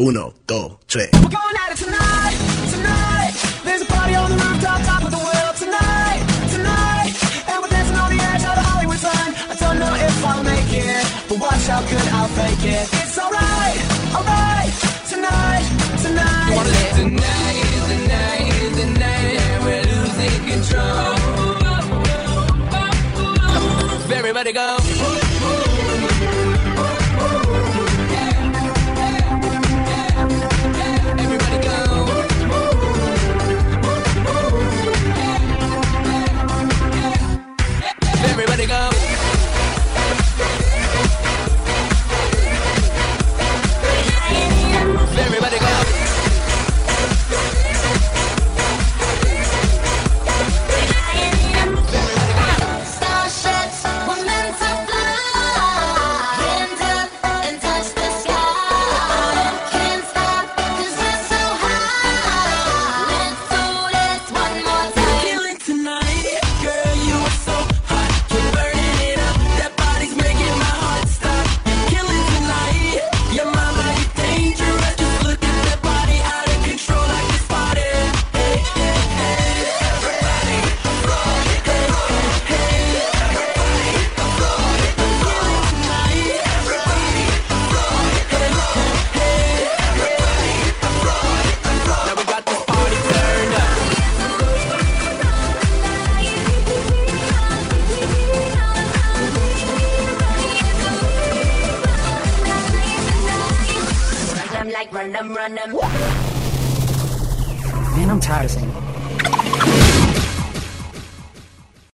Uno, dos, tres. We're going at it tonight, tonight. There's a party on the rooftop, top of the world tonight, tonight. And we're dancing on the edge of the Hollywood sign. I don't know if I'll make it, but watch how good I'll fake it. It's alright, alright. Tonight, tonight. Tonight is the night, is the night, and we're losing control. Everybody go. Everybody go. Like run them, run them. Man, I'm tired of singing.